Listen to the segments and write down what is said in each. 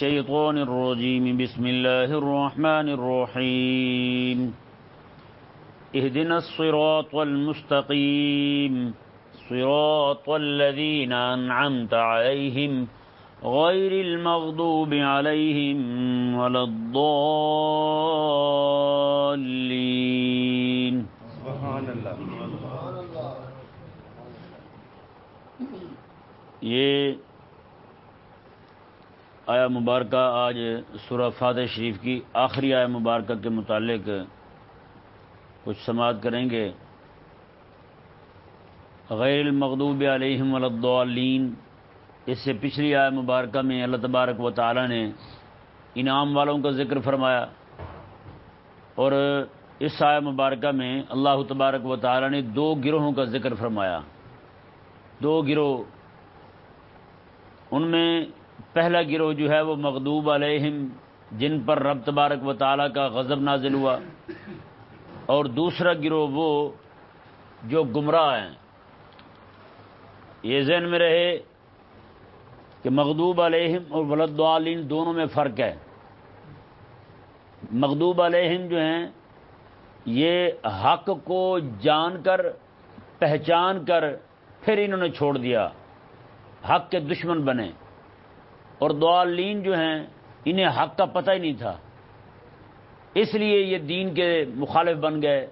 الشيطان الرجيم. بسم الله الرحمن الرحيم. اهدنا الصراط المستقيم. صراط الذين أنعمت عليهم غير المغضوب عليهم ولا الضالين. سبحان اللہ یہ آیا مبارکہ آج سورہ فاتح شریف کی آخری آیا مبارکہ کے متعلق کچھ سماعت کریں گے۔ غیر المغضوب علیہم ولادین اس سے پچھلی آیا مبارکہ میں اللہ تبارک و تعالی نے انعام والوں کا ذکر فرمایا۔ اور اس آیا مبارکہ میں اللہ تبارک و تعالی نے دو گروہوں کا ذکر فرمایا۔ دو گروہ، ان میں پہلا گروہ جو ہے وہ مغدوب علیہم، جن پر رب تبارک و تعالیٰ کا غضب نازل ہوا۔ اور دوسرا گروہ وہ جو گمراہ ہیں۔ یہ ذہن میں رہے کہ مغدوب علیہم اور ولدعالین دونوں میں فرق ہے۔ مغدوب علیہم جو ہیں، یہ حق کو جان کر، پہچان کر پھر انہوں نے چھوڑ دیا۔ حق کے دشمن بنے۔ اور دعالین جو ہیں، انہیں حق کا پتہ ہی نہیں تھا۔ اس لیے یہ دین کے مخالف بن گئے۔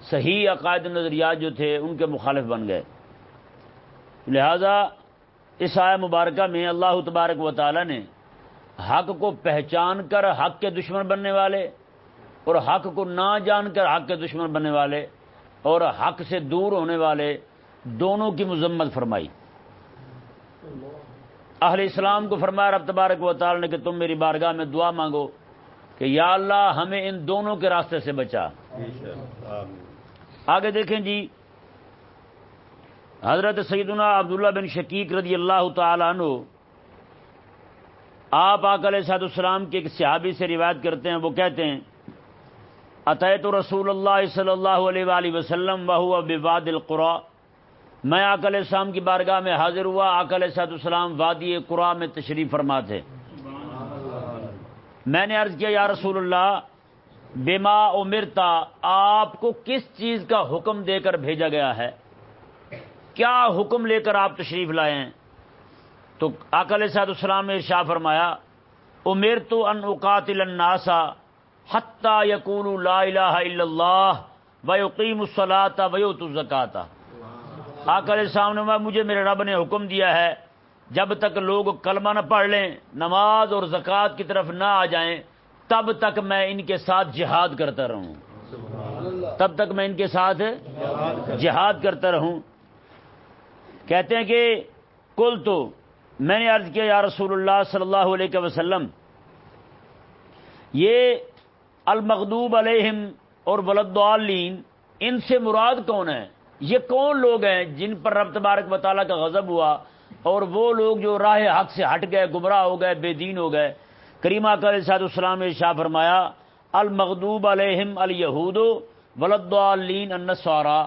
صحیح عقائد نظریات جو تھے، ان کے مخالف بن گئے۔ لہذا، اس آئے مبارکہ میں اللہ تبارک و تعالی نے حق کو پہچان کر حق کے دشمن بننے والے اور حق کو نہ جان کر حق کے دشمن بننے والے اور حق سے دور ہونے والے دونوں کی مذمت فرمائی۔ اہل اسلام کو فرمایا رب تبارک و تعالی نے کہ تم میری بارگاہ میں دعا مانگو کہ یا اللہ ہمیں ان دونوں کے راستے سے بچا۔ آگے دیکھیں جی حضرت سیدنا عبداللہ بن شکیق رضی اللہ تعالی عنہ آپ آکل صاحب السلام کے ایک صحابی سے روایت کرتے ہیں وہ کہتے ہیں عطیت رسول اللہ صلی اللہ علیہ وآلہ وسلم وہ بواد القرا۔ میں آکل السلام کی بارگاہ میں حاضر ہوا آکل صاحب السلام وادی قرا میں تشریف فرما تھے میں نے عرض کیا، یا رسول اللہ بیما امرتا، آپ کو کس چیز کا حکم دے کر بھیجا گیا ہے؟ کیا حکم لے کر آپ تشریف لائے ہیں؟ تو آکل صاحب السلام نے شاہ فرمایا امیر تو ان اقاتل الناسا حتہ یقون لا الہ الا اللہ ویقیم الصلاۃ ویوت الزکاتا آکل السلام نے مجھے میرے رب نے حکم دیا ہے، جب تک لوگ کلمہ نہ پڑھ لیں، نماز اور زکوٰۃ کی طرف نہ آ جائیں، تب تک میں ان کے ساتھ جہاد کرتا رہوں۔ تب تک میں ان کے ساتھ جہاد کرتا رہوں۔ کہتے ہیں کہ کل تو، میں نے عرض کیا، یا رسول اللہ صلی اللہ علیہ وسلم، یہ المغدوب علیہم اور ولدعالین ان سے مراد کون ہے؟ یہ کون لوگ ہیں جن پر رب تبارک و تعالیٰ کا غضب ہوا اور وہ لوگ جو راہ حق سے ہٹ گئے گمراہ ہو گئے بے دین ہو گئے؟ کریمہ کر صاحب السلام نے شاہ فرمایا المغدوب علیہم الہود ولدعالین النسوارا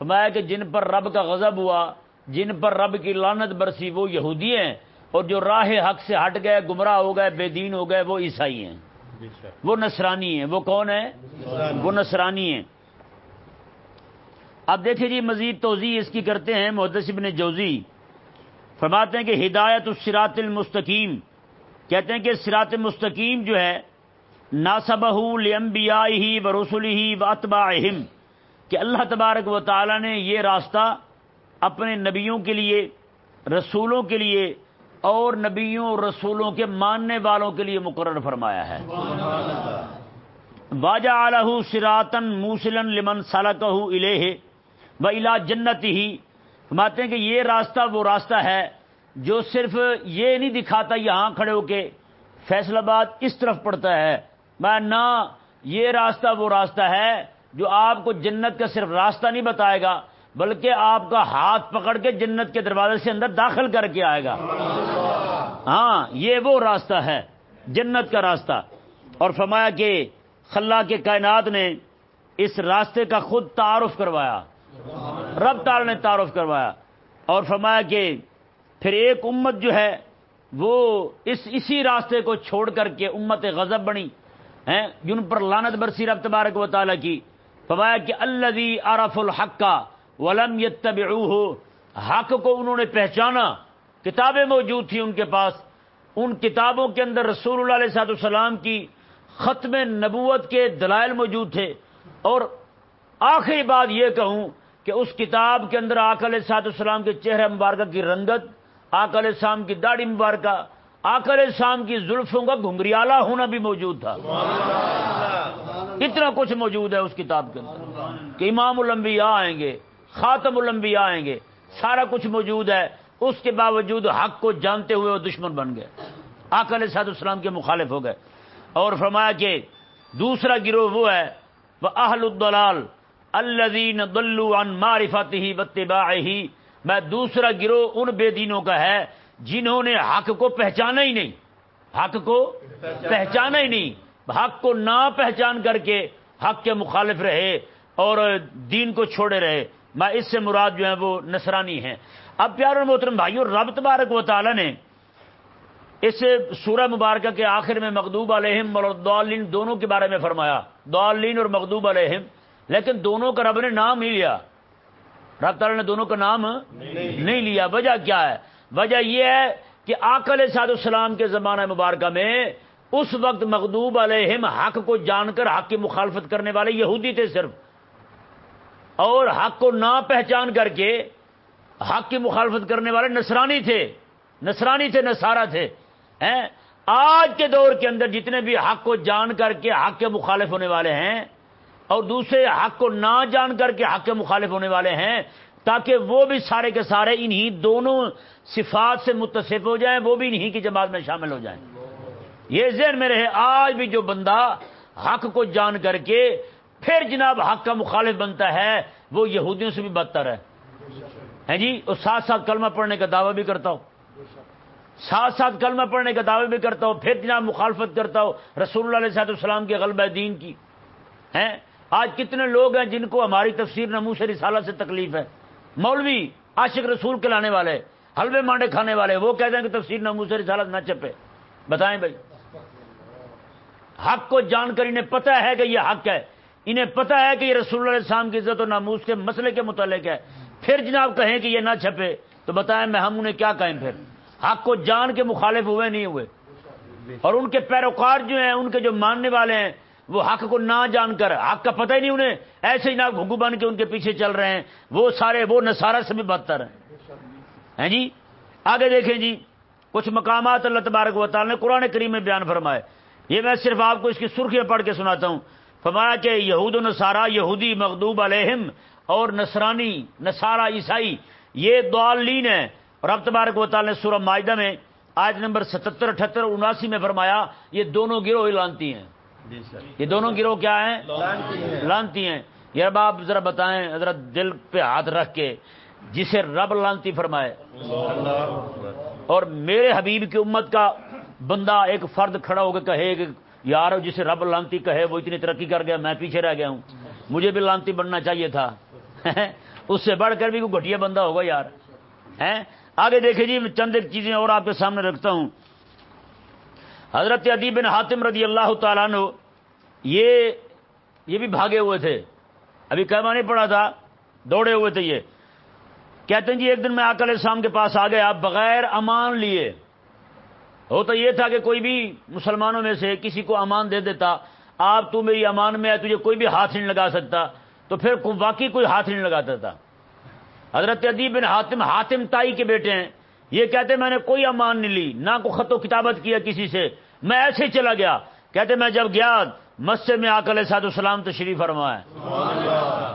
فرمایا کہ جن پر رب کا غضب ہوا جن پر رب کی لانت برسی وہ یہودی ہیں اور جو راہ حق سے ہٹ گئے گمراہ ہو گئے بے دین ہو گئے وہ عیسائی ہیں۔ وہ نصرانی ہیں۔ وہ کون ہے وہ نصرانی ہیں۔ اب دیکھیں جی مزید توضیع اس کی کرتے ہیں محدث ابن جوزی۔ فرماتے ہیں کہ ہدایت السراط المستقیم۔ کہتے ہیں کہ سرات مستقیم جو ہے ناسبہ لمبیا ہی و رسولی ہی و کہ اللہ تبارک و تعالی نے یہ راستہ اپنے نبیوں کے لیے رسولوں کے لیے اور نبیوں اور رسولوں کے ماننے والوں کے لیے مقرر فرمایا ہے۔ واجہ علیہ سراتن موسلن لمن سالکہ الہ و الا جنت ہی۔ فرماتے ہیں کہ یہ راستہ وہ راستہ ہے جو صرف یہ نہیں دکھاتا یہاں کھڑے ہو کے فیصل آباد اس طرف پڑتا ہے۔ میں نہ یہ راستہ وہ راستہ ہے جو آپ کو جنت کا صرف راستہ نہیں بتائے گا، بلکہ آپ کا ہاتھ پکڑ کے جنت کے دروازے سے اندر داخل کر کے آئے گا۔ ہاں یہ وہ راستہ ہے، جنت کا راستہ۔ اور فرمایا کہ خلا کے کائنات نے اس راستے کا خود تعارف کروایا۔ رب تال نے تعارف کروایا اور فرمایا کہ پھر ایک امت جو ہے وہ اس اسی راستے کو چھوڑ کر کے امت غضب بنی، ہیں، جن پر لانت برسی رب تبارک و تعالیٰ کی۔ فوایا کہ اللہ عرف الحق کا ولم یتب حق کو انہوں نے پہچانا، کتابیں موجود تھیں ان کے پاس، ان کتابوں کے اندر رسول اللہ علیہ صاحب السلام کی ختم نبوت کے دلائل موجود تھے۔ اور آخری بات یہ کہوں کہ اس کتاب کے اندر آکل سات السلام کے چہرے مبارکہ کی رنگت آکل السلام کی داڑھی مبارکہ آکل السلام کی زلفوں کا گھنگریالہ ہونا بھی موجود تھا۔ اتنا کچھ موجود ہے اس کتاب کے اندر۔ کہ امام الانبیاء آئیں گے خاتم الانبیاء آئیں گے سارا کچھ موجود ہے۔ اس کے باوجود حق کو جانتے ہوئے وہ دشمن بن گئے۔ آکل سعد السلام کے مخالف ہو گئے۔ اور فرمایا کہ دوسرا گروہ وہ ہے وہ اہل الدلال الدین دلو ان معرفت ہی بتباع ہی میں دوسرا گروہ ان بے دینوں کا ہے جنہوں نے حق کو پہچانا ہی نہیں، حق کو پہچانا ہی نہیں، حق کو نہ پہچان کر کے حق کے مخالف رہے اور دین کو چھوڑے رہے۔ میں اس سے مراد جو ہے وہ نصرانی ہیں۔ اب پیار محترم بھائیوں رب تبارک و تعالی نے اس سورہ مبارکہ کے آخر میں مغدوب علیہم اور دعالین دونوں کے بارے میں فرمایا۔ دعالین اور مغدوب علیہم۔ لیکن دونوں کا رب نے نام ہی لیا۔ رب تعالیٰ نے دونوں کا نام نہیں لیا۔ وجہ کیا ہے؟ وجہ یہ ہے کہ آکل سعد السلام کے زمانہ مبارکہ میں اس وقت مغدوب علیہم حق کو جان کر، حق کی مخالفت کرنے والے یہودی تھے صرف۔ اور حق کو نہ پہچان کر کے حق کی مخالفت کرنے والے نصرانی تھے۔ نصرانی تھے، نصارہ تھے۔ آج کے دور کے اندر جتنے بھی حق کو جان کر کے حق کے مخالف ہونے والے ہیں اور دوسرے حق کو نہ جان کر کے حق کے مخالف ہونے والے ہیں، تاکہ وہ بھی سارے کے سارے انہی دونوں صفات سے متصف ہو جائیں، وہ بھی انہی کی جماعت میں شامل ہو جائیں۔ یہ ذہن میں رہے، آج بھی جو بندہ حق کو جان کر کے پھر جناب حق کا مخالف بنتا ہے، وہ یہودیوں سے بھی بدتر ہے۔ جی اور ساتھ ساتھ کلمہ پڑھنے کا دعویٰ بھی کرتا ہوں۔ ساتھ ساتھ کلمہ پڑھنے کا دعوے بھی کرتا ہو پھر جناب مخالفت کرتا ہو رسول اللہ علیہ صاحب السلام کے غلبہ دین کی۔ ہیں؟ آج کتنے لوگ ہیں جن کو ہماری تفسیر نمو سے رسالہ سے تکلیف ہے؟ مولوی، عاشق رسول کے لانے والے، حلوے مانڈے کھانے والے، وہ کہتے ہیں کہ تفسیر نمو سے رسالت نہ چپے بتائیں بھائی۔ حق کو جان کر انہیں پتہ ہے کہ یہ حق ہے۔ انہیں پتہ ہے کہ یہ رسول اللہ علیہ السلام کی عزت و ناموس کے مسئلے کے متعلق ہے۔ پھر جناب کہیں کہ یہ نہ چھپے، تو بتائیں میں ہم انہیں کیا کہیں پھر؟ حق کو جان کے مخالف ہوئے نہیں ہوئے۔ اور ان کے پیروکار جو ہیں، ان کے جو ماننے والے ہیں وہ حق کو نہ جان کر، حق کا پتہ ہی نہیں انہیں، ایسے ہی نہ گھگو بن کے ان کے پیچھے چل رہے ہیں۔ وہ سارے، وہ نسارا سے بھی بدتر ہیں۔ جی؟ آگے دیکھیں جی کچھ مقامات اللہ تبارک و تعالیٰ نے قرآن کریم میں بیان فرمائے۔ یہ میں صرف آپ کو اس کی سرخیاں پڑھ کے سناتا ہوں۔ فرمایا کہ یہود و نصارہ، یہودی مغدوب علیہم اور نصرانی، نصارہ عیسائی، یہ دعالین ہیں۔ اور اب تبارک و تعالی نے سورہ معاہدہ میں آج نمبر ستہتر اٹھہتر، اناسی میں فرمایا، یہ دونوں گروہ لانتی ہیں۔ یہ دونوں گروہ کیا ہیں؟ لانتی ہیں۔ یہ اب آپ ذرا بتائیں حضرت دل پہ ہاتھ رکھ کے جسے رب لانتی فرمائے۔ اور میرے حبیب کی امت کا بندہ ایک فرد کھڑا ہو کے کہے کہ یار جسے رب لانتی کہے وہ اتنی ترقی کر گیا میں پیچھے رہ گیا ہوں۔ مجھے بھی لانتی بننا چاہیے تھا۔ اس سے بڑھ کر بھی کوئی گھٹیا بندہ ہوگا یار۔ آگے دیکھیں جی میں چند ایک چیزیں اور آپ کے سامنے رکھتا ہوں۔ حضرت ادیب بن حاتم رضی اللہ تعالیٰ نے یہ یہ بھی بھاگے ہوئے تھے۔ ابھی کہما نہیں پڑا تھا، دوڑے ہوئے تھے یہ۔ کہتے ہیں جی ایک دن میں آکل شام کے پاس آ گیا بغیر امان لیے۔ ہوتا یہ تھا کہ کوئی بھی مسلمانوں میں سے کسی کو امان دے دیتا، آپ تو میری امان میں ہے تجھے کوئی بھی ہاتھ نہیں لگا سکتا۔ تو پھر واقعی کوئی ہاتھ نہیں لگاتا تھا حضرت ادیب بن حاتم حاتم تائی کے بیٹے ہیں۔ یہ کہتے میں نے کوئی امان نہیں لی، نہ کو خط و کتابت کیا کسی سے۔ میں ایسے ہی چلا گیا۔ کہتے میں جب گیا، مسجد میں آ کر سعد السلام تشریف فرما ہے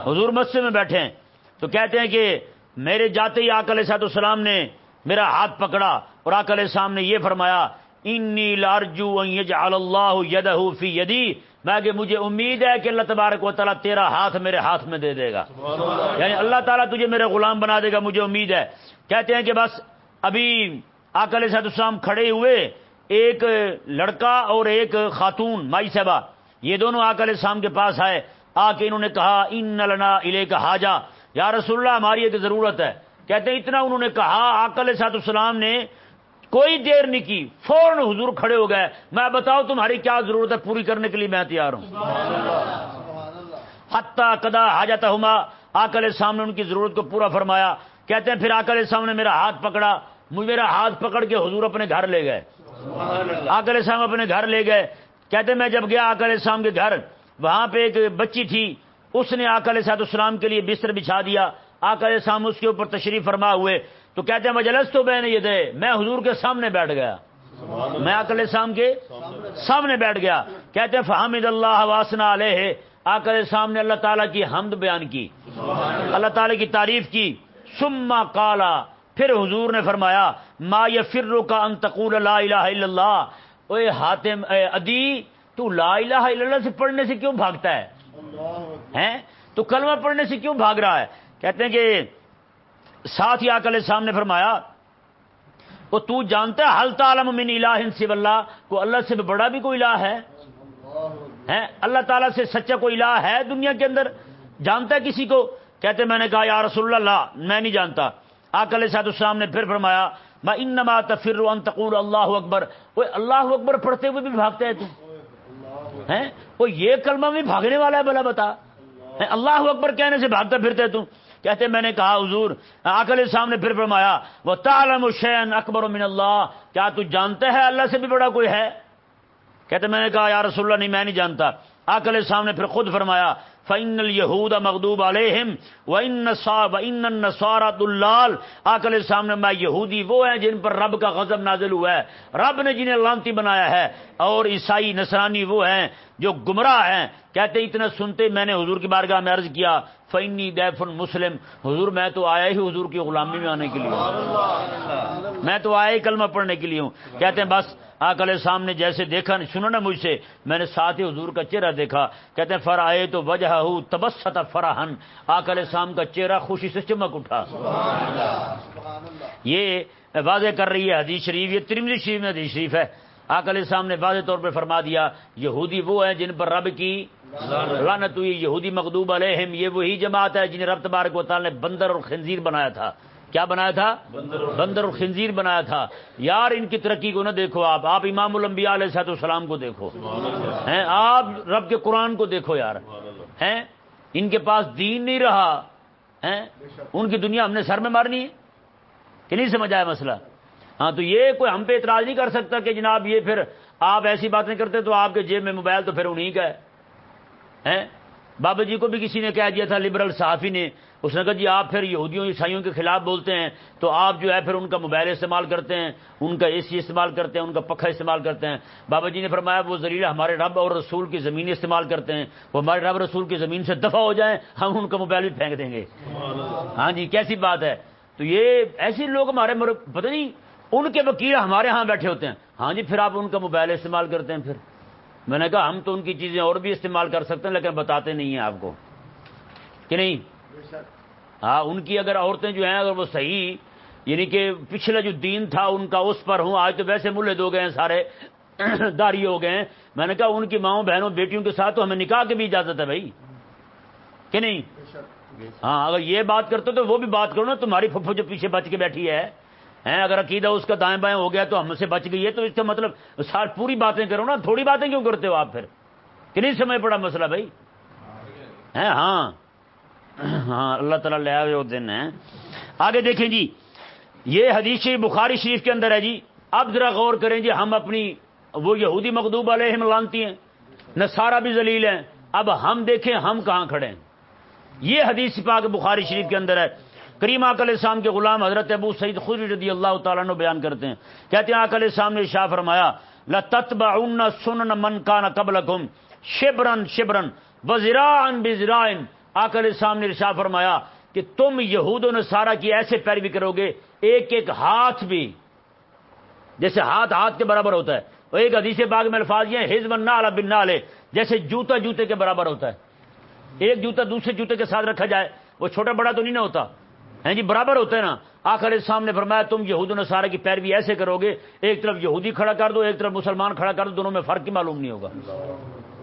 حضور مسجد میں بیٹھے ہیں۔ تو کہتے ہیں کہ میرے جاتے ہی آکل سعد السلام نے میرا ہاتھ پکڑا اور آکل السلام نے یہ فرمایا، انی لارجو اللہ یدہ فی یدی میں کہ مجھے امید ہے کہ اللہ تبارک و تعالیٰ تیرا ہاتھ میرے ہاتھ میں دے دے گا۔ یعنی اللہ تعالیٰ تجھے میرے غلام بنا دے گا، مجھے امید ہے۔ کہتے ہیں کہ بس ابھی آکل صاحب السلام کھڑے ہوئے، ایک لڑکا اور ایک خاتون، مائی صاحبہ، یہ دونوں آکل السلام کے پاس آئے۔ آ کے انہوں نے کہا، ان لنا الے کا حاجہ. یا رسول اللہ، ہماری ایک ضرورت ہے۔ کہتے ہیں، اتنا انہوں نے کہا آکل صاحب السلام نے کوئی دیر نہیں کی، فوراً حضور کھڑے ہو گئے۔ میں بتاؤ تمہاری کیا ضرورت ہے پوری کرنے کے لیے، میں تیار ہوں۔ حتہ کدا حاجت ہما آکل سامنے ان کی ضرورت کو پورا فرمایا۔ کہتے ہیں، پھر آکل سامنے میرا ہاتھ پکڑا۔ مجھے میرا ہاتھ پکڑ کے حضور اپنے گھر لے گئے۔ آکل سام اپنے گھر لے گئے۔ کہتے میں جب گیا آکل سام کے گھر، وہاں پہ ایک بچی تھی۔ اس نے آکل صاحب اسلام کے لیے بستر بچھا دیا۔ آکل سام اس کے اوپر تشریف فرما ہوئے۔ تو کہتے ہیں، مجلس تو بہن یہ دے، میں حضور کے سامنے بیٹھ گیا۔ میں آکل شام کے سامنے بیٹھ گیا۔ کہتے ہیں فہمد اللہ واسنا علیہ آکل شام نے اللہ تعالیٰ کی حمد بیان کی۔ اللہ تعالیٰ کی تعریف کی۔ سما کالا پھر حضور نے فرمایا، ما یہ فرو کا انتقول لا الہ الا اللہ. اے حاتم، اے ادی تو لا الہ الا اللہ سے پڑھنے سے کیوں بھاگتا ہے؟ تو کلمہ پڑھنے سے کیوں بھاگ رہا ہے؟ کہتے ہیں کہ ساتھ ہی آکل سامنے فرمایا، وہ تو جانتا ہے حل تعالم من الہ سب اللہ، کو اللہ سے بڑا بھی کوئی الہ ہے؟ اللہ تعالیٰ سے سچا کوئی الہ ہے دنیا کے اندر؟ جانتا ہے کسی کو؟ کہتے میں نے کہا، یا رسول اللہ، میں نہیں جانتا۔ آکل صاحب السلام نے پھر فرمایا میں انما تفر ان تقول اللہ اکبر. وہ اللہ اکبر پڑھتے ہوئے بھی بھاگتے ہیں تم؟ وہ یہ کلمہ بھی بھاگنے والا ہے بلا بتا۔ اللہ اکبر کہنے سے بھاگتا پھرتے تم؟ کہتے میں نے کہا، حضور آکل صاحب نے پھر فرمایا، وہ تعلم حسین اکبر من اللہ. کیا تو جانتے ہے اللہ سے بھی بڑا کوئی ہے؟ کہتے میں نے کہا، یا رسول اللہ، نہیں، میں نہیں جانتا۔ آکل صاحب نے پھر خود فرمایا فن الہود مغدوب علیہم و ان و ان آکل سامنے میں یہودی وہ ہیں جن پر رب کا غضب نازل ہوا ہے۔ رب نے جنہیں لانتی بنایا ہے اور عیسائی نصرانی وہ ہیں جو گمراہ ہیں، کہتے اتنا سنتے میں نے حضور کی بارگاہ میں عرض کیا فینی دیف مسلم۔ حضور، میں تو آیا ہی حضور کی غلامی میں آنے کے لیے میں تو آیا ہی کلمہ پڑھنے کے لیے ہوں۔ کہتے ہیں، بس آکل سامنے جیسے دیکھا، سنو نا مجھ سے، میں نے ساتھ ہی حضور کا چہرہ دیکھا۔ کہتے ہیں فر آئے تو وجہ تبسط فراہن آکل سام کا چہرہ خوشی سے چمک اٹھا۔ یہ واضح کر رہی ہے حدیث شریف، یہ ترمزی شریف میں حدیث شریف ہے۔ آکل صاحب نے واضح طور پہ فرما دیا، یہودی وہ ہیں جن پر رب کی لانت ہوئی، یہودی مقدوب علیہم، یہ وہی جماعت ہے جنہیں رب تبارک و تعالی نے بندر اور خنزیر بنایا تھا۔ کیا بنایا تھا؟ بندر اور خنزیر بنایا تھا۔ یار، ان کی ترقی کو نہ دیکھو آپ آپ امام الانبیاء علیہ صاحب السلام کو دیکھو۔ ہیں، آپ رب کے قرآن کو دیکھو یار۔ ہیں، ان کے پاس دین نہیں رہا۔ ہیں، ان کی دنیا ہم نے سر میں مارنی ہے۔ کہ نہیں سمجھ آیا مسئلہ؟ ہاں تو یہ کوئی ہم پہ اعتراض نہیں کر سکتا کہ جناب یہ پھر آپ ایسی باتیں کرتے تو آپ کے جیب میں موبائل تو پھر انہیں کا ہے۔ بابا جی کو بھی کسی نے کہہ دیا تھا لبرل صحافی نے۔ اس نے کہا جی آپ پھر یہودیوں عیسائیوں کے خلاف بولتے ہیں تو آپ جو ہے پھر ان کا موبائل استعمال کرتے ہیں ان کا اے سی استعمال کرتے ہیں ان کا پکھا استعمال کرتے ہیں۔ بابا جی نے فرمایا وہ ذریعہ ہمارے رب اور رسول کی زمین استعمال کرتے ہیں۔ وہ ہمارے رب رسول کی زمین سے دفاع ہو جائیں ہم ان کا موبائل بھی پھینک دیں گے۔ ہاں جی کیسی بات ہے؟ تو یہ ایسے لوگ ہمارے پتہ نہیں ان کے وکیل ہمارے ہاں بیٹھے ہوتے ہیں۔ ہاں جی پھر آپ ان کا موبائل استعمال کرتے ہیں پھر۔ میں نے کہا، ہم تو ان کی چیزیں اور بھی استعمال کر سکتے ہیں، لیکن بتاتے نہیں ہیں آپ کو۔ کہ نہیں؟ ہاں ان کی اگر عورتیں جو ہیں، اگر وہ صحیح یعنی کہ پچھلا جو دین تھا، ان کا اس پر ہوں۔ آج تو ویسے ملے دو گئے ہیں، سارے داری ہو گئے ہیں۔ میں نے کہا، ان کی ماؤں بہنوں بیٹیوں کے ساتھ تو ہمیں نکاح کی بھی اجازت ہے بھائی۔ کہ نہیں؟ ہاں اگر یہ بات کرتے تو وہ بھی بات کرو نا، تمہاری پھپھو جو پیچھے بچ کے بیٹھی ہے۔ ہیں؟ اگر عقیدہ اس کا دائیں بائیں ہو گیا تو ہم سے بچ گئی ہے، تو اس کا مطلب سار پوری باتیں کرو نا، تھوڑی باتیں کیوں کرتے ہو آپ پھر؟ کہ نہیں سمجھ پڑا مسئلہ بھائی؟ ہاں۔ ہاں اللہ تعالیٰ لے آئے دن ہے آگے دیکھیں جی یہ حدیث شریف، بخاری شریف کے اندر ہے جی۔ اب ذرا غور کریں جی ہم اپنی وہ یہودی مقدوب علیہ لانتی ہیں نہ سارا بھی ذلیل ہیں۔ اب ہم دیکھیں ہم کہاں کھڑے ہیں؟ یہ حدیث پاک بخاری شریف کے اندر ہے۔ کریم اکل اسلام کے غلام حضرت ابو سعید خود رضی اللہ تعالیٰ نے بیان کرتے ہیں، کہتے ہیں اکل اسلام نے شاہ فرمایا لتبا سن من کان قبل شبرن شبرن وزران بزرائن آکل اسلام نے شاہ فرمایا کہ تم یہود و نصارہ کی ایسے پیروی کرو گے ایک ایک ہاتھ بھی، جیسے ہاتھ ہاتھ کے برابر ہوتا ہے وہ ایک حدیث باغ میں الفاظ یہ ہزم نہ بن نہ جیسے جوتا جوتے کے برابر ہوتا ہے۔ ایک جوتا دوسرے جوتے کے ساتھ رکھا جائے، وہ چھوٹا بڑا تو نہیں نہ ہوتا۔ ہے جی برابر ہوتا ہے نا؟ آخر سامنے فرمایا، تم یہود و نصارہ کی پیروی ایسے کرو گے، ایک طرف یہودی کھڑا کر دو، ایک طرف مسلمان کھڑا کر دو، دونوں میں فرق ہی معلوم نہیں ہوگا۔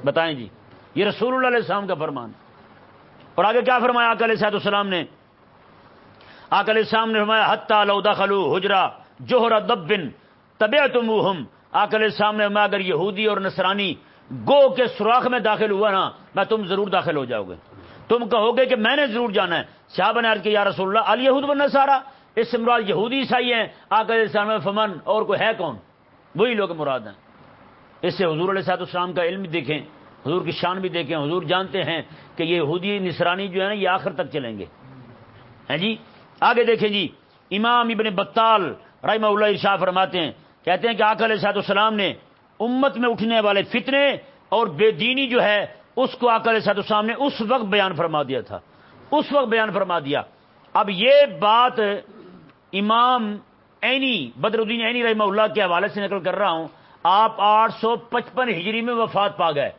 بتائیں جی یہ رسول اللہ علیہ السلام کا فرمان۔ اور آگے کیا فرمایا؟ آکل صاحب السلام نے۔ آکل السلام نے فرمایا حتہ لو دخلو حجرا جوہرا دبن طبیع تم ہم آکل سامنے میں اگر یہودی اور نصرانی گو کے سوراخ میں داخل ہوا نا، میں تم ضرور داخل ہو جاؤ گے۔ تم کہو گے کہ میں نے ضرور جانا ہے شاہ بن عرض یا رسول اللہ علی یہود بن سارا اس سے مراد یہودی عیسائی ہیں۔ آکل سامنے فمن اور کوئی ہے کون؟ وہی لوگ مراد ہیں۔ اس سے حضور علیہ صاحب السلام کا علم بھی دیکھیں، حضور کی شان بھی دیکھیں۔ حضور جانتے ہیں کہ یہ یہودی نصرانی جو ہے نا، یہ آخر تک چلیں گے۔ ہیں جی؟ آگے دیکھیں جی امام ابن بطال رحمہ اللہ ارشا فرماتے ہیں، کہتے ہیں کہ آک علیہ صاحب السلام نے امت میں اٹھنے والے فتنے اور بے دینی جو ہے، اس کو آک علیہ صاحب السلام نے اس وقت بیان فرما دیا تھا۔ اس وقت بیان فرما دیا۔ اب یہ بات امام عینی، بدر الدین عینی رحمہ اللہ کے حوالے سے نقل کر رہا ہوں، آپ آٹھ سو پچپن ہجری میں وفات پا گئے۔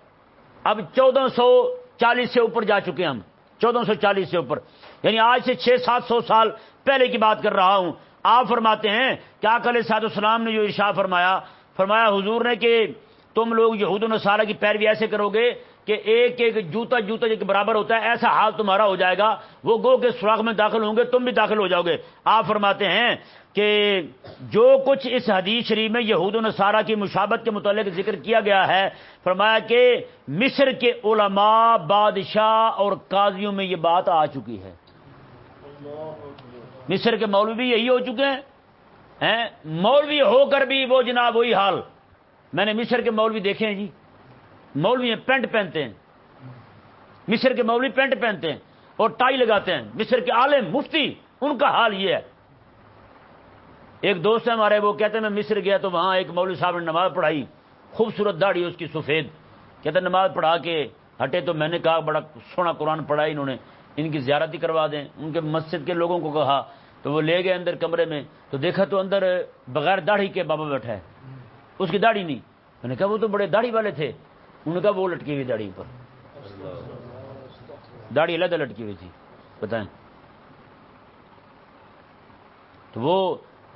اب چودہ سو چالیس سے اوپر جا چکے ہم۔ چودہ سو چالیس سے اوپر۔ یعنی آج سے چھ سات سو سال پہلے کی بات کر رہا ہوں۔ آپ فرماتے ہیں کیا کل سعد السلام نے جو ارشا فرمایا فرمایا حضور نے کہ تم لوگ یہود نصارہ کی پیروی ایسے کرو گے کہ ایک ایک جوتا جوتا جو برابر ہوتا ہے، ایسا حال تمہارا ہو جائے گا، وہ گو کے سراغ میں داخل ہوں گے، تم بھی داخل ہو جاؤ گے۔ آپ فرماتے ہیں کہ جو کچھ اس حدیث شریف میں یہود نصارہ کی مشابت کے متعلق ذکر کیا گیا ہے، فرمایا کہ مصر کے علماء، بادشاہ اور قاضیوں میں یہ بات آ چکی ہے۔ مصر کے مولوی بھی یہی ہو چکے ہیں؟ مولوی ہو کر بھی وہ جناب وہی حال۔ میں نے مصر کے مولوی دیکھے ہیں جی۔ مولوی پینٹ پہنتے ہیں۔ مصر کے مولوی پینٹ پہنتے ہیں اور ٹائی لگاتے ہیں۔ مصر کے عالم، مفتی، ان کا حال یہ ہے۔ ایک دوست ہے ہمارے، وہ کہتے ہیں، میں مصر گیا تو وہاں ایک مولوی صاحب نے نماز پڑھائی، خوبصورت داڑھی اس کی سفید۔ کہتے ہیں، نماز پڑھا کے ہٹے تو میں نے کہا، بڑا سونا قرآن پڑھا انہوں نے، ان کی زیارتی کروا دیں۔ ان کے مسجد کے لوگوں کو کہا، تو وہ لے گئے اندر کمرے میں۔ تو دیکھا تو اندر بغیر داڑھی کے بابا بیٹھا ہے۔ اس کی داڑھی نہیں۔ میں نے کہا، وہ تو بڑے داڑھی والے تھے۔ انہوں نے کہا وہ لٹکی ہوئی داڑھی پر داڑھی علیحدہ لٹکی ہوئی تھی بتائیں تو وہ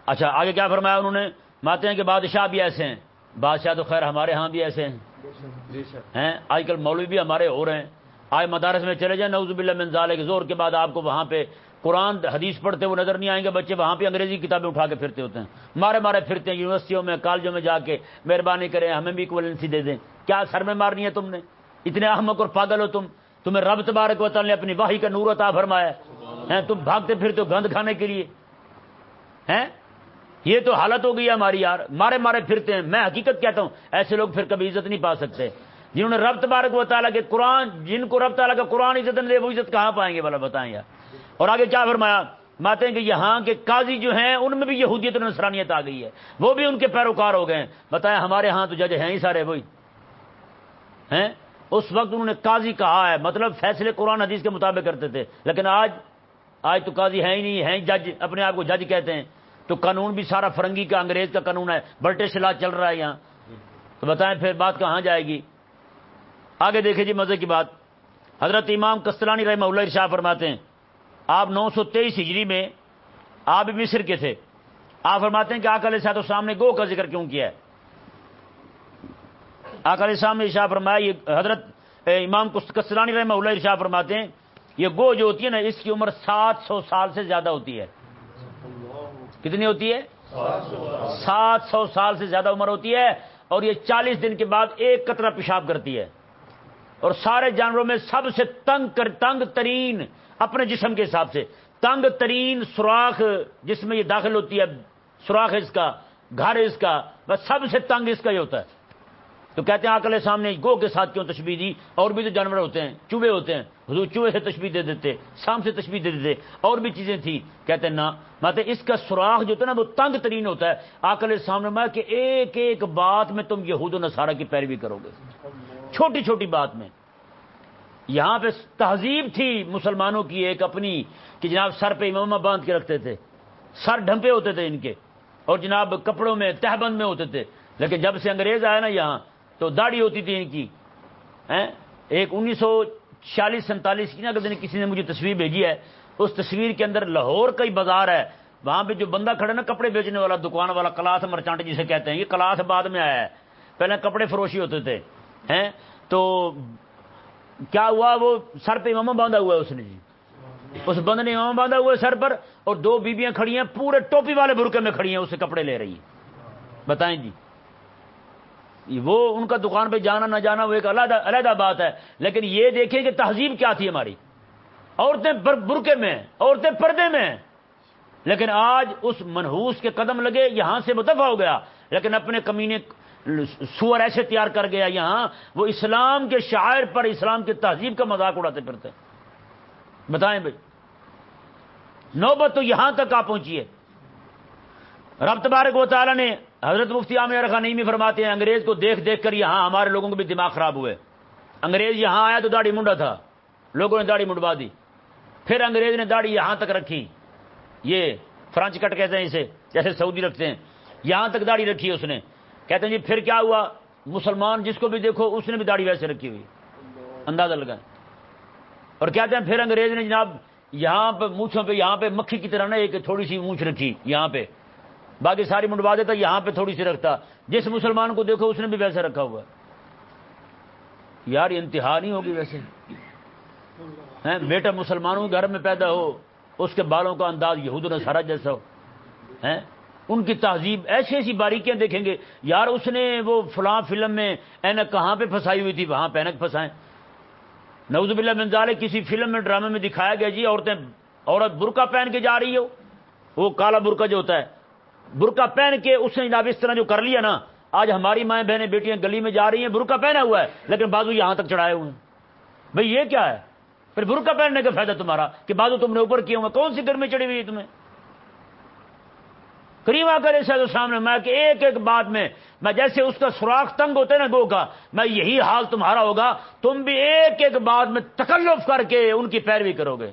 اچھا آگے کیا فرمایا انہوں نے؟ ماتے ہیں کہ بادشاہ بھی ایسے ہیں۔ بادشاہ تو خیر ہمارے ہاں بھی ایسے ہیں۔ آج کل مولوی بھی ہمارے ہو رہے ہیں۔ آج مدارس میں چلے جائیں نوز باللہ منظال کے زور کے بعد آپ کو وہاں پہ قرآن حدیث پڑھتے ہوئے نظر نہیں آئیں گے، بچے وہاں پہ انگریزی کتابیں اٹھا کے پھرتے ہوتے ہیں۔ مارے مارے پھرتے ہیں، یونیورسٹیوں میں، کالجوں میں جا کے مہربانی کریں، ہمیں بھی اکویلنسی دے دیں۔ کیا سر میں مارنی ہے تم نے؟ اتنے احمق اور پاگل ہو تم۔ تمہیں رب تبارک وطن نے اپنی واہی کا نور عطا فرمایا ہے۔ تم بھاگتے پھرتے ہو گند کھانے کے لیے۔ ہیں؟ یہ تو حالت ہو گئی ہے ہماری یار۔ مارے مارے پھرتے ہیں۔ میں حقیقت کہتا ہوں، ایسے لوگ پھر کبھی عزت نہیں پا سکتے۔ جنہوں نے رب تبارک و تعالیٰ کے قرآن، جن کو رب تعالیٰ کا قرآن عزت نہیں دے، وہ عزت کہاں پائیں گے؟ بلا بتائیں یار۔ اور آگے کیا فرمایا؟ ماتے ہیں کہ یہاں کے قاضی جو ہیں، ان میں بھی یہودیت اور نسرانیت آ گئی ہے۔ وہ بھی ان کے پیروکار ہو گئے ہیں۔ بتائیں ہمارے ہاں تو جج ہیں ہی سارے وہی۔ ہیں؟ اس وقت انہوں نے قاضی کہا ہے مطلب فیصلے قرآن حدیث کے مطابق کرتے تھے۔ لیکن آج آج تو قاضی ہے ہی نہیں ہے جج، اپنے آپ کو جج کہتے ہیں۔ تو قانون بھی سارا فرنگی کا، انگریز کا قانون ہے۔ بلٹے شلا چل رہا ہے یہاں۔ تو بتائیں پھر بات کہاں جائے گی؟ آگے دیکھیں جی مزے کی بات۔ حضرت امام کستلانی رحمہ اللہ ارشا فرماتے ہیں۔ آپ نو سو تیئیس ہجری میں آپ مصر کے تھے۔ آپ فرماتے ہیں کہ آکل صاحب السلام نے گو کا ذکر کیوں کیا ہے؟ آکل صاحب نے ارشا فرمایا، یہ حضرت امام کستلانی رحمہ اللہ ارشا فرماتے ہیں، یہ گو جو ہوتی ہے نا، اس کی عمر سات سو سال سے زیادہ ہوتی ہے۔ کتنی ہوتی ہے؟ سات سو سال سے زیادہ عمر ہوتی ہے اور یہ چالیس دن کے بعد ایک قطرہ پیشاب کرتی ہے۔ اور سارے جانوروں میں سب سے تنگ کر تنگ ترین اپنے جسم کے حساب سے۔ تنگ ترین سوراخ جس میں یہ داخل ہوتی ہے، سوراخ اس کا، گھر اس کا، بس سب سے تنگ اس کا یہ ہوتا ہے۔ تو کہتے ہیں آکلے سامنے، گو کے ساتھ کیوں تشبیح دی؟ اور بھی تو جانور ہوتے ہیں، چوہے ہوتے ہیں۔ حضور چوہے سے تشبیح دے دیتے سام سے تشبیح دے دیتے، اور بھی چیزیں تھیں۔ کہتے ہیں نا، ماتے اس کا سوراخ جو ہوتا ہے نا، وہ تنگ ترین ہوتا ہے۔ آکل سامنے میں کہ ایک ایک بات میں تم یہود و نصارہ کی پیروی کرو گے۔ چھوٹی چھوٹی بات میں۔ یہاں پہ تہذیب تھی مسلمانوں کی ایک اپنی کہ جناب سر پہ امامہ باندھ کے رکھتے تھے، سر ڈھمپے ہوتے تھے ان کے، اور جناب کپڑوں میں، تہبند میں ہوتے تھے۔ لیکن جب سے انگریز آیا نا یہاں، تو داڑھی ہوتی تھی ان کی۔ ایک انیس سو چھیالیس سینتالیس کی نا، اگر کسی نے مجھے تصویر بھیجی ہے، اس تصویر کے اندر لاہور کا ہی بازار ہے۔ وہاں پہ جو بندہ کھڑا نا، کپڑے بیچنے والا، دکان والا، کلاس مرچانٹ جسے کہتے ہیں، یہ کلاس بعد میں آیا ہے۔ پہلے کپڑے فروشی ہوتے تھے۔ تو کیا ہوا وہ سر پہ امام باندھا ہوا ہے اس نے جی؟ اس بند نے امام باندھا ہوا ہے سر پر اور دو بیبیاں کھڑی ہیں، پورے ٹوپی والے برکے میں کھڑی ہیں، اسے کپڑے لے رہی ہیں۔ بتائیں جی؟ وہ ان کا دکان پہ جانا، نہ جانا، وہ ایک علیحدہ علیحدہ بات ہے۔ لیکن یہ دیکھیں کہ تہذیب کیا تھی ہماری۔ عورتیں برقے میں عورتیں پردے میں لیکن آج اس منحوس کے قدم لگے، یہاں سے متفع ہو گیا۔ لیکن اپنے کمینے سور ایسے تیار کر گیا یہاں، وہ اسلام کے شاعر پر اسلام کی تہذیب کا مذاق اڑاتے پھرتے بتائیں بھائی۔ نوبت تو یہاں تک آ پہنچی ہے۔ رب تبارک و تعالیٰ نے حضرت مفتی عامر رکھا نہیں بھی فرماتے ہیں، انگریز کو دیکھ دیکھ کر یہاں ہمارے لوگوں کو بھی دماغ خراب ہوئے۔ انگریز یہاں آیا تو داڑھی منڈا تھا۔ لوگوں نے داڑھی منڈوا دی۔ پھر انگریز نے داڑھی یہاں تک رکھی۔ یہ فرانچ کٹ کہتے ہیں اسے، جیسے سعودی رکھتے ہیں۔ یہاں تک داڑھی رکھی اس نے۔ کہتے ہیں جی پھر کیا ہوا؟ مسلمان جس کو بھی دیکھو، اس نے بھی داڑھی ویسے رکھی ہوئی۔ اندازہ لگا اور کہتے ہیں، پھر انگریز نے جناب یہاں پہ مونچھوں پہ، یہاں پہ مکھی کی طرح نا ایک تھوڑی سی مونچھ رکھی، یہاں پہ۔ باقی ساری منڈوا دیتا یہاں پہ تھوڑی سی رکھتا۔ جس مسلمان کو دیکھو، اس نے بھی ویسے رکھا ہوا۔ یار انتہا نہیں ہوگی ویسے۔ بیٹا مسلمانوں گھر میں پیدا ہو، اس کے بالوں کا انداز یہود نے سارا جیسا ہو۔ ان کی تہذیب ایسی ایسی باریکیاں دیکھیں گے، یار اس نے وہ فلاں فلم میں اینک کہاں پہ پھنسائی ہوئی تھی؟ وہاں پہ اینک پھنسائیں۔ نوز بلّہ منظال کسی فلم میں، ڈرامے میں دکھایا گیا جی عورتیں، عورت برقع پہن کے جا رہی ہو وہ کالا برقع جو ہوتا ہے۔ برقع پہن کے اس نے جناب اس طرح جو کر لیا نا، آج ہماری مائیں بہنیں بیٹیاں گلی میں جا رہی ہیں، برقع پہنا ہوا ہے، لیکن بازو یہاں تک چڑھائے ہوئے ہیں۔ بھائی یہ کیا ہے؟ پھر برقع پہننے کا فائدہ تمہارا کہ بازو تم نے اوپر کیا ہوں کون سی گھر میں چڑھی ہوئی ہے تمہیں؟ کریم آ کر سامنے میں کہ ایک ایک بات میں میں جیسے اس کا سوراخ تنگ ہوتا ہے نا گو کا میں یہی حال تمہارا ہوگا تم بھی ایک ایک بات میں تکلف کر کے ان کی پیروی کرو گے۔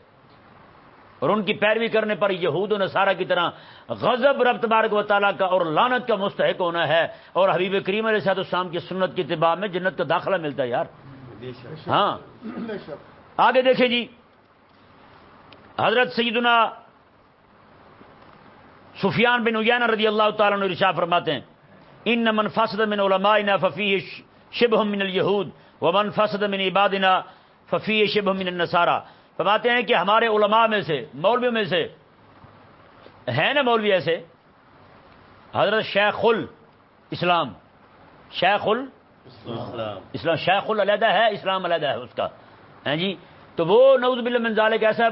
اور ان کی پیروی کرنے پر یہود و نصارہ کی طرح غضب رب تبارک و تعالیٰ کا اور لانت کا مستحق ہونا ہے۔ اور حبیب کریم علیہ صاحب السلام کی سنت کی اتباع میں جنت کا داخلہ ملتا ہے یار۔ ہاں۔ آگے دیکھیں جی۔ حضرت سیدنا سفیان بن اجین رضی اللہ تعالیٰ نے رشا فرماتے ہیں، ان من فسد من علماء ففی شب من الہود و من فسد من عبادنا ففی شب من النصارہ فرماتے ہیں کہ ہمارے علماء میں سے، مولویوں میں سے، ہیں نا مولوی ایسے؟ حضرت شیخ ال اسلام شیخ ال، اسلام، شیخ علیحدہ ہے، اسلام علیحدہ ہے اس کا، ہیں جی؟ تو وہ نوز بل منظال ایک ایسا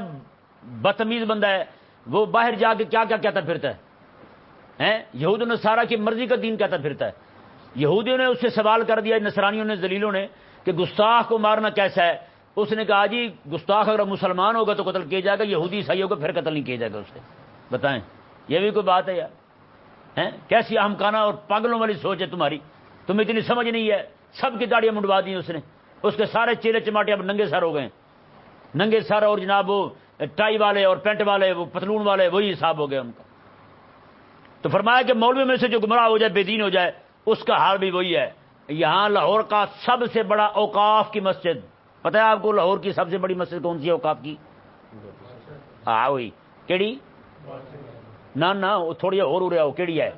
بدتمیز بندہ ہے، وہ باہر جا کے کیا کیا کہتا پھرتا ہے؟ یہود نصارہ کی مرضی کا دین کہتا پھرتا ہے۔ یہودیوں نے اس سے سوال کر دیا، نصرانیوں نے زلیلوں نے، کہ گستاخ کو مارنا کیسا ہے؟ اس نے کہا جی گستاخ اگر مسلمان ہوگا تو قتل کیا جائے گا، یہودی صحیح ہوگا، پھر قتل نہیں کیا جائے گا اسے بتائیں، یہ بھی کوئی بات ہے یار؟ کیسی اہم اور پاگلوں والی سوچ ہے تمہاری؟ تم اتنی سمجھ نہیں ہے۔ سب کی داڑیاں منڈوا دی اس نے۔ اس کے سارے چیرے چماٹے اب ننگے سر ہو گئے ننگے سر اور جناب وہ ٹائی والے اور پینٹ والے، وہ پتلون والے، وہی حساب ہو گیا ان کا۔ تو فرمایا کہ مولوی میں سے جو گمراہ ہو جائے، بے دین ہو جائے، اس کا حال بھی وہی ہے۔ یہاں لاہور کا سب سے بڑا اوقاف کی مسجد۔ پتہ ہے آپ کو لاہور کی سب سے بڑی مسجد کون سی ہے اوقاف کی؟ ہاں وہی۔ کیڑی؟ نہ نہ تھوڑی اور رہا ہو کیڑی ہے۔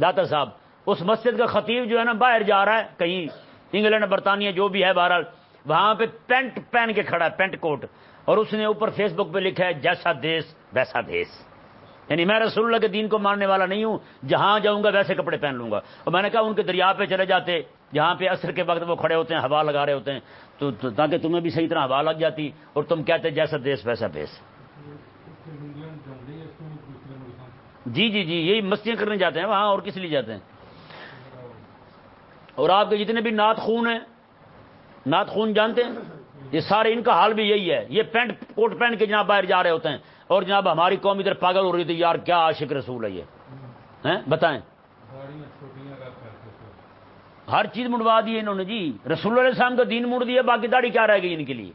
داتا صاحب، اس مسجد کا خطیب جو ہے نا، باہر جا رہا ہے، کہیں انگلینڈ، برطانیہ، جو بھی ہے، بہرحال، وہاں پہ پینٹ پہن کے کھڑا ہے، پینٹ کوٹ۔ اور اس نے اوپر فیس بک پہ لکھا ہے، جیسا دیس، ویسا دیس۔ یعنی میں رسول اللہ کے دین کو ماننے والا نہیں ہوں، جہاں جاؤں گا ویسے کپڑے پہن لوں گا۔ اور میں نے کہا ان کے دریا پہ چلے جاتے، جہاں پہ عصر کے وقت وہ کھڑے ہوتے ہیں، ہوا لگا رہے ہوتے ہیں، تو تاکہ تمہیں بھی صحیح طرح ہوا لگ جاتی اور تم کہتے جیسا دیس ویسا دیس۔ جی جی جی یہی مستیاں کرنے جاتے ہیں، وہاں اور کس لیے جاتے ہیں؟ اور آپ کے جتنے بھی نات خون ہیں نات خون جانتے ہیں؟ یہ سارے ان کا حال بھی یہی ہے۔ یہ پینٹ، کوٹ پہن کے جناب باہر جا رہے ہوتے ہیں۔ اور جناب ہماری قوم ادھر پاگل ہو رہی تھی، یار کیا عاشق رسول ہے یہ؟ بتائیں۔ ہر چیز مڑوا دی انہوں نے جی۔ رسول اللہ السلام کا دین مڑ دیا، باقی داڑھی کیا رہ گئی ان کے لیے؟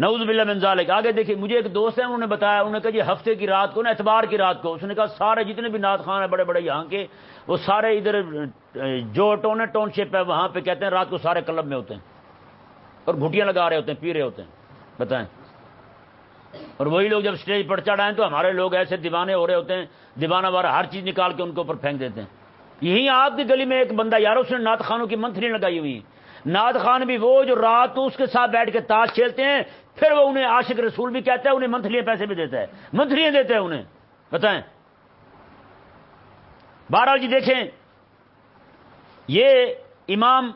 نعوذ باللہ من ذالک۔ آگے دیکھیں، مجھے ایک دوست ہے انہوں نے بتایا، انہوں نے کہا جی ہفتے کی رات کو نا، اتبار کی رات کو، اس نے کہا، سارے جتنے بھی نات خان ہیں، بڑے بڑے یہاں کے، وہ سارے ادھر جو ٹون ہے، ٹون شپ ہے، وہاں پہ کہتے ہیں، رات کو سارے کلب میں ہوتے ہیں۔ اور گھٹیاں لگا رہے ہوتے ہیں، پی رہے ہوتے ہیں۔ بتائیں۔ اور وہی لوگ جب اسٹیج پر چڑھ آئے تو ہمارے لوگ ایسے دیوانے ہو رہے ہوتے ہیں، دیوانہ وارا ہر چیز نکال کے ان کے اوپر پھینک دیتے ہیں۔ یہی آپ کی گلی میں ایک بندہ یار اس نے نعت خانوں کی منتری لگائی ہوئی نعت خان بھی وہ جو رات اس کے ساتھ بیٹھ کے تاش کھیلتے ہیں، پھر وہ انہیں عاشق رسول بھی کہتا ہے، انہیں منتھلی پیسے بھی دیتا ہے۔ منتھلیاں دیتے ہیں انہیں۔ بتائیں۔ بہرحال جی دیکھیں، یہ امام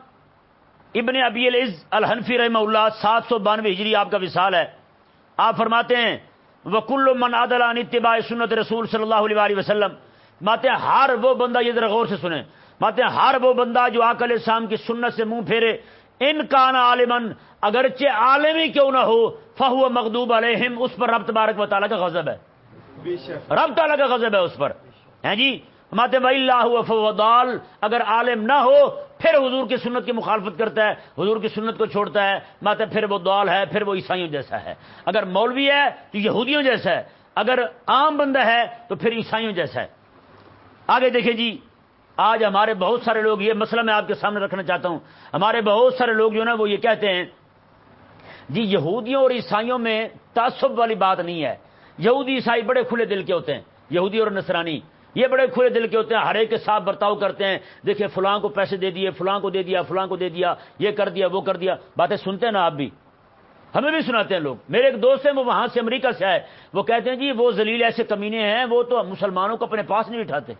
ابن ابی العز الحنفی رحمہ اللہ، سات سو بانوے ہجری آپ کا وصال ہے۔ آپ فرماتے ہیں وکل من عدل عن اتباع سنت رسول صلی اللہ علیہ وسلم۔ ماتے ہیں، ہر وہ بندہ، یہ ذرا غور سے سنیں۔ ماتے ہیں، ہر وہ بندہ جو آکل شام کی سنت سے منہ پھیرے، ان کا نا عالمن اگرچہ عالمی کیوں نہ ہو فہو مغدوب علیہم اس پر رب تبارک و تعالیٰ کا غضب ہے۔ رب تعالیٰ کا غضب ہے اس پر۔ ہیں جی؟ ماتے بھائی اللہ فوال اگر عالم نہ ہو پھر حضور کی سنت کی مخالفت کرتا ہے، حضور کی سنت کو چھوڑتا ہے ماتے پھر وہ دال ہے، پھر وہ عیسائیوں جیسا ہے۔ اگر مولوی ہے تو یہودیوں جیسا ہے، اگر عام بندہ ہے تو پھر عیسائیوں جیسا ہے۔ آگے دیکھیں جی آج ہمارے بہت سارے لوگ، یہ مسئلہ میں آپ کے سامنے رکھنا چاہتا ہوں۔ ہمارے بہت سارے لوگ جو نا، وہ یہ کہتے ہیں جی یہودیوں اور عیسائیوں میں تعصب والی بات نہیں ہے۔ یہودی عیسائی بڑے کھلے دل کے ہوتے ہیں، یہودی اور نصرانی۔ یہ بڑے کھلے دل کے ہوتے ہیں، ہر ایک کے ساتھ برتاؤ کرتے ہیں دیکھیں فلاں کو پیسے دے دیے، فلاں کو دے دیا، فلاں کو دے دیا، یہ کر دیا، وہ کر دیا، باتیں سنتے ہیں نا آپ بھی؟ ہمیں بھی سناتے ہیں لوگ۔ میرے ایک دوست ہیں، وہ وہاں سے امریکہ سے آئے۔ وہ کہتے ہیں جی وہ زلیل ایسے کمینے ہیں، وہ تو مسلمانوں کو اپنے پاس نہیں بٹھاتے۔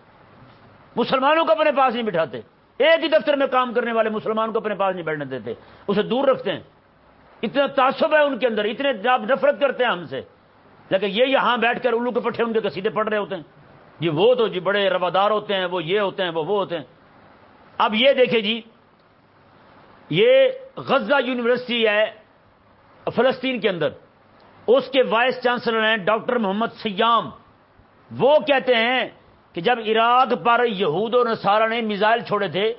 مسلمانوں کو اپنے پاس نہیں بٹھاتے۔ ایک ہی دفتر میں کام کرنے والے مسلمان کو اپنے پاس نہیں بیٹھنے دیتے۔ اسے دور رکھتے ہیں۔ اتنا تعصب ہے ان کے اندر، اتنے نفرت کرتے ہیں ہم سے۔ لیکن یہ یہاں بیٹھ کر الو کے پٹھے ان کے قصیدے پڑھ رہے ہوتے ہیں۔ جی وہ تو جی بڑے روادار ہوتے ہیں، وہ یہ ہوتے ہیں، وہ وہ ہوتے ہیں۔ اب یہ دیکھیں جی یہ غزہ یونیورسٹی ہے فلسطین کے اندر۔ اس کے وائس چانسلر ہیں ڈاکٹر محمد سیام۔ وہ کہتے ہیں کہ جب عراق پر یہود و نصارہ نے میزائل چھوڑے تھے،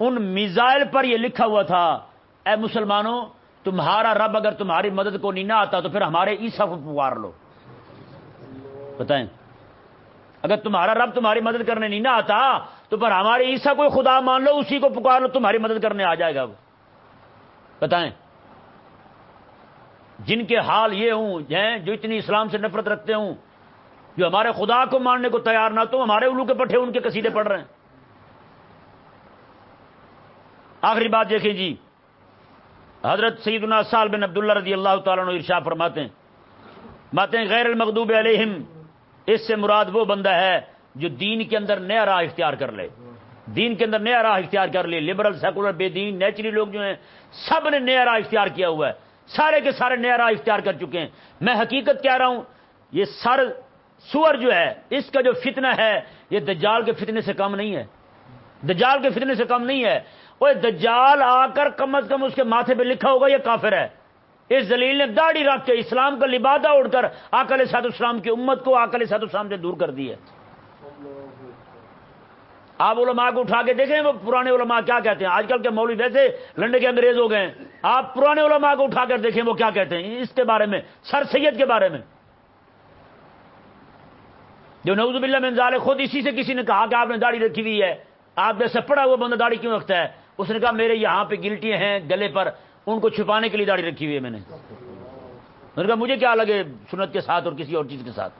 ان میزائل پر یہ لکھا ہوا تھا، اے مسلمانوں، تمہارا رب اگر تمہاری مدد کو نہیں نہ آتا تو پھر ہمارے عیسا کو پکار لو۔ بتائیں۔ اگر تمہارا رب تمہاری مدد کرنے نہیں نہ آتا، تو پھر ہمارے عیسا کو خدا مان لو، اسی کو پکار لو، تمہاری مدد کرنے آ جائے گا وہ۔ بتائیں؟ جن کے حال یہ ہوں جو اتنی اسلام سے نفرت رکھتے ہوں، جو ہمارے خدا کو ماننے کو تیار نہ تو ہمارے الو کے پٹھے ان کے قصیدے پڑھ رہے ہیں۔ آخری بات دیکھیں جی۔ حضرت سیدنا سال بن عبداللہ رضی اللہ تعالیٰ ارشا فرماتے ہیں۔ باتیں غیر المقوب علیہم اس سے مراد وہ بندہ ہے جو دین کے اندر نیا راہ اختیار کر لے۔ دین کے اندر نیا راہ اختیار کر لے۔ لبرل سیکولر بے دین نیچری لوگ جو ہیں، سب نے نیا راہ اختیار کیا ہوا ہے۔ سارے کے سارے نیا راہ اختیار کر چکے ہیں۔ میں حقیقت کہہ رہا ہوں، یہ سر، سور جو ہے، اس کا جو فتنہ ہے، یہ دجال کے فتنے سے کم نہیں ہے۔ دجال کے فتنے سے کم نہیں ہے۔ وہ دجال آ کر کم از کم اس کے ماتھے پہ لکھا ہوگا، یہ کافر ہے۔ اس زلیل نے داڑھی رکھ کے اسلام کا لبادہ اڑ کر آکل سات اسلام کی امت کو آکل سات اسلام سے دور کر دی ہے۔ آپ علماء کو اٹھا کے دیکھیں وہ پرانے علماء کیا کہتے ہیں؟ آج کل کے مولوی ویسے لنڈے کے انگریز ہو گئے آپ پرانے علماء کو اٹھا کر دیکھیں وہ کیا کہتے ہیں؟ اس کے بارے میں، سر سید کے بارے میں۔ جو نوز باللہ میں ظال خود اسی سے کسی نے کہا کہ آپ نے داڑھی رکھی ہوئی ہے۔ آپ جیسے پڑا وہ بندہ داڑھی کیوں رکھتا ہے؟ اس نے کہا، میرے یہاں پہ گلٹیاں ہیں گلے پر۔ ان کو چھپانے کے لیے داڑھی رکھی ہوئی ہے میں نے۔ کہا، مجھے کیا لگے سنت کے ساتھ اور کسی اور چیز کے ساتھ؟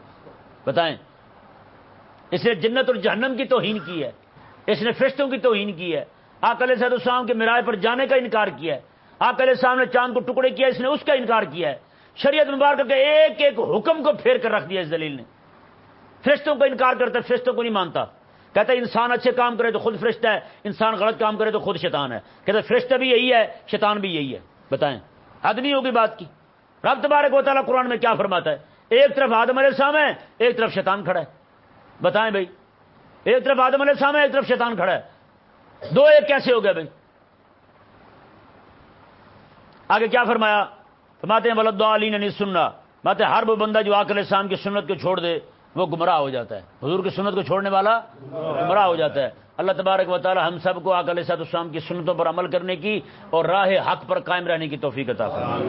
بتائیں۔ اس نے جنت اور جہنم کی توہین کی ہے۔ اس نے فرشتوں کی توہین کی ہے۔ آکل صحت السلام کے مرائے پر جانے کا انکار کیا ہے۔ آکل السلام نے چاند کو ٹکڑے کیا، اس نے اس کا انکار کیا ہے۔ شریعت مبارک کے ایک ایک حکم کو پھیر کر رکھ دیا اس دلیل نے۔ فرشتوں کا انکار کرتا ہے فرشتوں کو نہیں مانتا۔ کہتا ہے انسان اچھے کام کرے تو خود فرشتہ ہے، انسان غلط کام کرے تو خود شیطان ہے۔ کہتا ہے فرشتہ بھی یہی ہے، شیطان بھی یہی ہے۔ بتائیں۔ آدمی ہوگی بات کی۔ رب تبارک و تعالیٰ قرآن میں کیا فرماتا ہے؟ ایک طرف آدم علیہ السلام ہے، ایک طرف شیطان کھڑا ہے۔ بتائیں بھائی۔ ایک طرف آدم علیہ السلام ہے، ایک طرف شیطان کھڑا ہے۔ دو ایک کیسے ہو گیا بھائی؟ آگے کیا فرمایا؟ فرماتے ہیں ولد علی نے نہیں سننا بات ہر وہ بندہ جو آکل السلام کی سنت کو چھوڑ دے وہ گمراہ ہو جاتا ہے۔ حضور کی سنت کو چھوڑنے والا گمراہ ہو جاتا ہے۔ اللہ تبارک و تعالی ہم سب کو آکل صاحب السلام کی سنتوں پر عمل کرنے کی اور راہ حق پر قائم رہنے کی توفیق عطا فرمائے۔